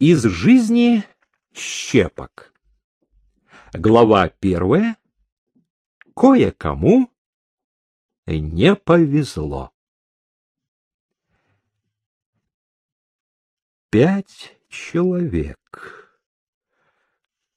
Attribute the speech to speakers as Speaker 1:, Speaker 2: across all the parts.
Speaker 1: Из жизни щепок. Глава первая. Кое-кому не повезло. Пять человек.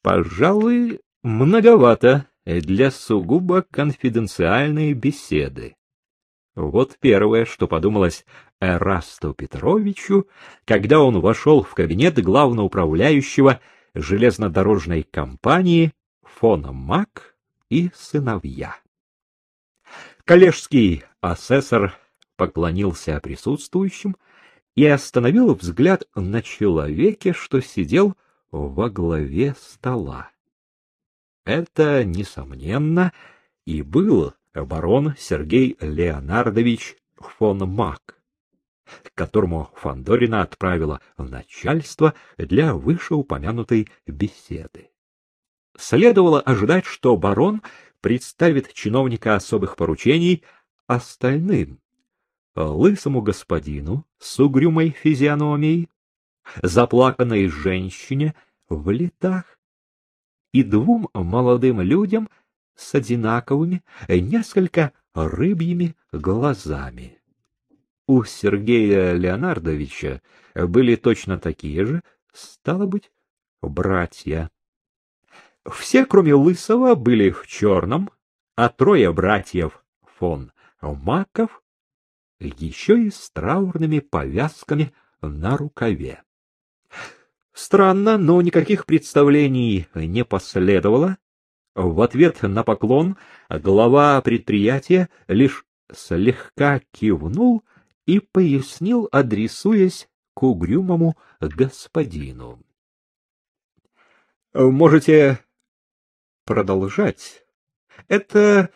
Speaker 1: Пожалуй, многовато для сугубо конфиденциальной беседы. Вот первое, что подумалось Эрасту Петровичу, когда он вошел в кабинет главноуправляющего железнодорожной компании фона Мак и сыновья. Коллежский асессор поклонился присутствующим и остановил взгляд на человеке, что сидел во главе стола. Это, несомненно, и был барон Сергей Леонардович фон Мак, которому Фандорина отправила начальство для вышеупомянутой беседы. Следовало ожидать, что барон представит чиновника особых поручений остальным, лысому господину с угрюмой физиономией, заплаканной женщине в летах и двум молодым людям с одинаковыми, несколько рыбьими глазами. У Сергея Леонардовича были точно такие же, стало быть, братья. Все, кроме Лысого, были в черном, а трое братьев фон Маков еще и с траурными повязками на рукаве. Странно, но никаких представлений не последовало. В ответ на поклон глава предприятия лишь слегка кивнул и пояснил, адресуясь к угрюмому господину. — Можете продолжать. Это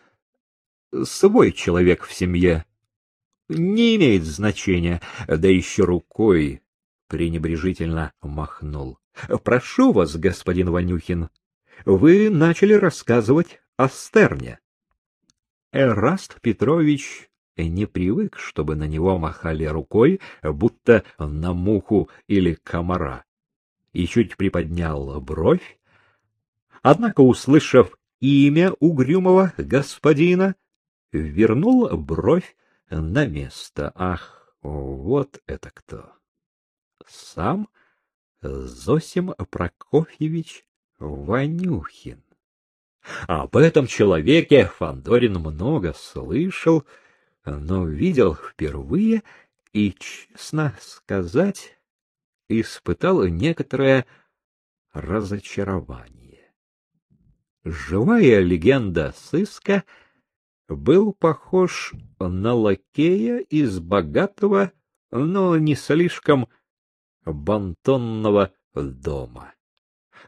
Speaker 1: свой человек в семье. Не имеет значения, да еще рукой пренебрежительно махнул. Прошу вас, господин Ванюхин, вы начали рассказывать о Стерне. Эраст Петрович не привык, чтобы на него махали рукой, будто на муху или комара, и чуть приподнял бровь. Однако, услышав имя угрюмого господина, вернул бровь на место. Ах, вот это кто! Сам Зосим Прокофьевич Ванюхин. Об этом человеке Фандорин много слышал, но видел впервые и, честно сказать, испытал некоторое разочарование. Живая легенда сыска был похож на лакея из богатого, но не слишком бантонного дома.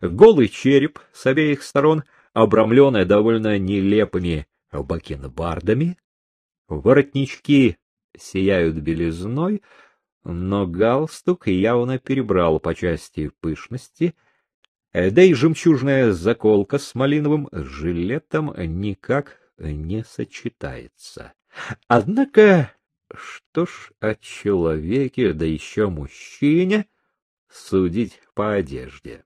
Speaker 1: Голый череп с обеих сторон, обрамленный довольно нелепыми бакенбардами, воротнички сияют белизной, но галстук явно перебрал по части пышности, да и жемчужная заколка с малиновым жилетом никак не сочетается. Однако, что ж о человеке, да еще мужчине, судить по одежде?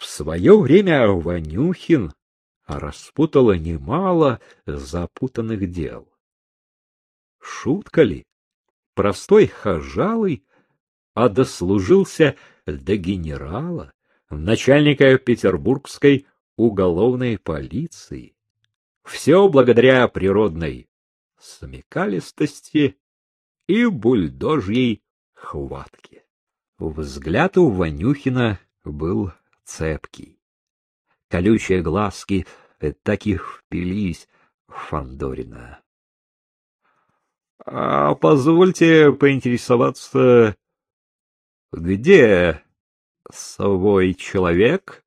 Speaker 1: В свое время Ванюхин распутала немало запутанных дел. Шутка ли? Простой хожалый, а дослужился до генерала, начальника петербургской уголовной полиции. Все благодаря природной смекалистости и бульдожьей хватке. Взгляд у Ванюхина был цепкий. Колючие глазки так и впились в Фандорина. — А позвольте поинтересоваться, где свой человек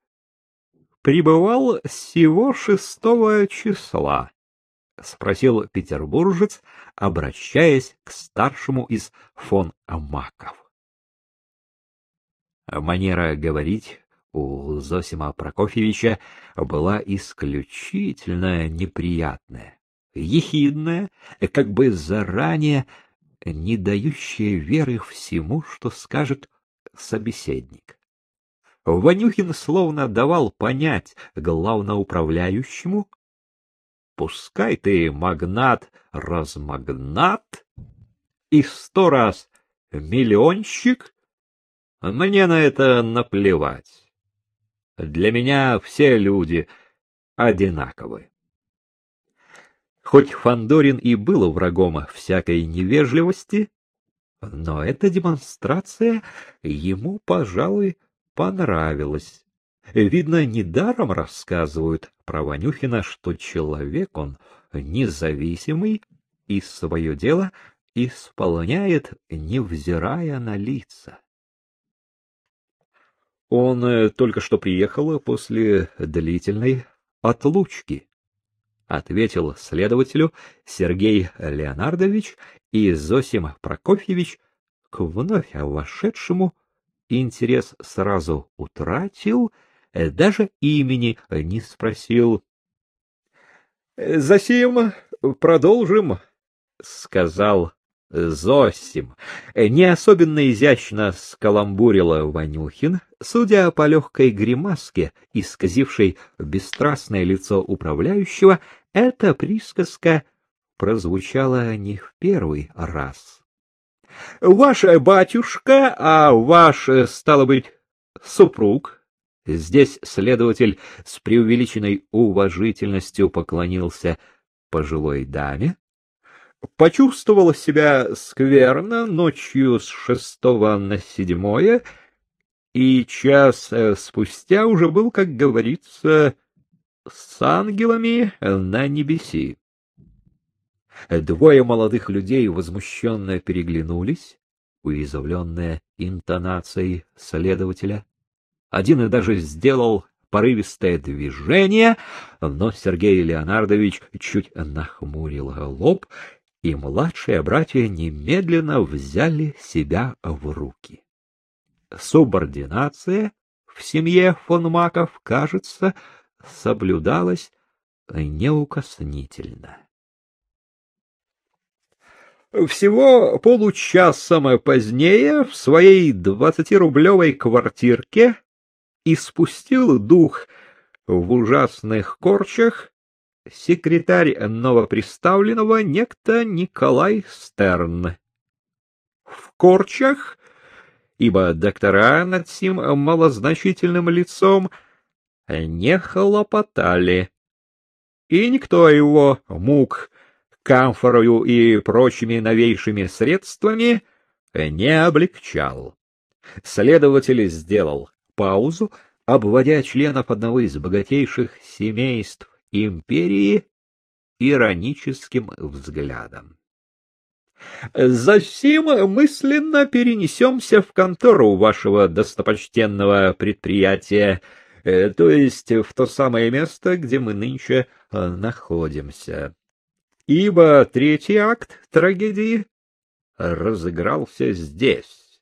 Speaker 1: прибывал всего шестого числа? — спросил петербуржец, обращаясь к старшему из фон Амаков. Манера говорить у Зосима Прокофьевича была исключительно неприятная, ехидная, как бы заранее не дающая веры всему, что скажет собеседник. Ванюхин словно давал понять главноуправляющему, пускай ты магнат, размагнат и сто раз миллионщик, мне на это наплевать. Для меня все люди одинаковы. Хоть Фандорин и был врагом всякой невежливости, но эта демонстрация ему, пожалуй, понравилась. Видно, недаром рассказывают про Ванюхина, что человек он независимый и свое дело исполняет, невзирая на лица. Он э, только что приехал после длительной отлучки, ответил следователю Сергей Леонардович и Зосим Прокофьевич к вновь вошедшему интерес сразу утратил, э, даже имени не спросил. — Засим продолжим, — сказал Зосим. Не особенно изящно скаламбурила Ванюхин, судя по легкой гримаске, исказившей бесстрастное лицо управляющего, эта присказка прозвучала не в первый раз. — Ваш батюшка, а ваш, стало быть, супруг? Здесь следователь с преувеличенной уважительностью поклонился пожилой даме, почувствовал себя скверно ночью с шестого на седьмое, и час э, спустя уже был, как говорится, с ангелами на небеси. Двое молодых людей возмущенно переглянулись, уязвленные интонацией следователя. Один даже сделал порывистое движение, но Сергей Леонардович чуть нахмурил лоб и младшие братья немедленно взяли себя в руки. Субординация в семье фон Маков, кажется, соблюдалась неукоснительно. Всего получасом позднее в своей двадцатирублевой квартирке испустил дух в ужасных корчах секретарь новоприставленного некто Николай Стерн. В корчах, ибо доктора над сим малозначительным лицом не хлопотали, и никто его мук камфорою и прочими новейшими средствами не облегчал. Следователь сделал паузу, обводя членов одного из богатейших семейств империи ироническим взглядом. Засим мысленно перенесемся в контору вашего достопочтенного предприятия, э, то есть в то самое место, где мы нынче э, находимся. Ибо третий акт трагедии разыгрался здесь.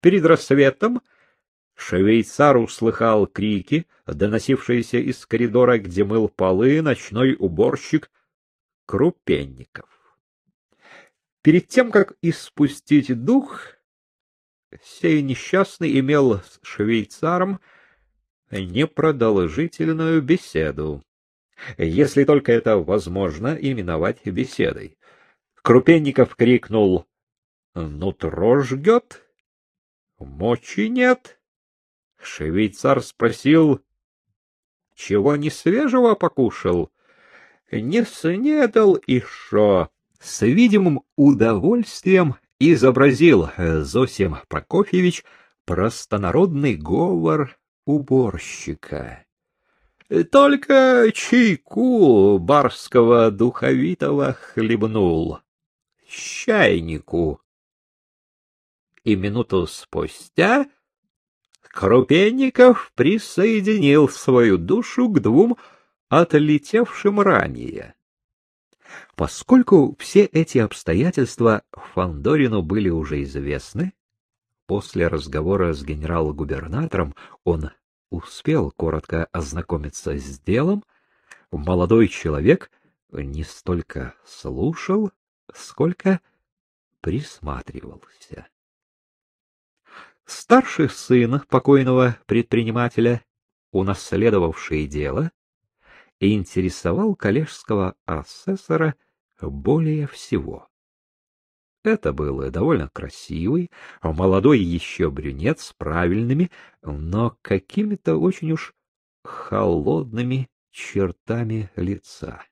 Speaker 1: Перед рассветом Швейцар услыхал крики, доносившиеся из коридора, где мыл полы ночной уборщик Крупенников. Перед тем, как испустить дух, сей несчастный имел с швейцаром непродолжительную беседу, если только это возможно именовать беседой. Крупенников крикнул «Нутро жгет? Мочи нет?» Швейцар спросил, чего не свежего покушал? Не снедал и шо. С видимым удовольствием изобразил Зосим Прокофьевич простонародный говор уборщика. Только чайку барского духовитого хлебнул. Чайнику. И минуту спустя Крупенников присоединил свою душу к двум отлетевшим ранее. Поскольку все эти обстоятельства Фандорину были уже известны, после разговора с генерал-губернатором он успел коротко ознакомиться с делом, молодой человек не столько слушал, сколько присматривался. Старший сын покойного предпринимателя, унаследовавший дело, интересовал коллежского асессора более всего. Это был довольно красивый, молодой еще брюнет с правильными, но какими-то очень уж холодными чертами лица.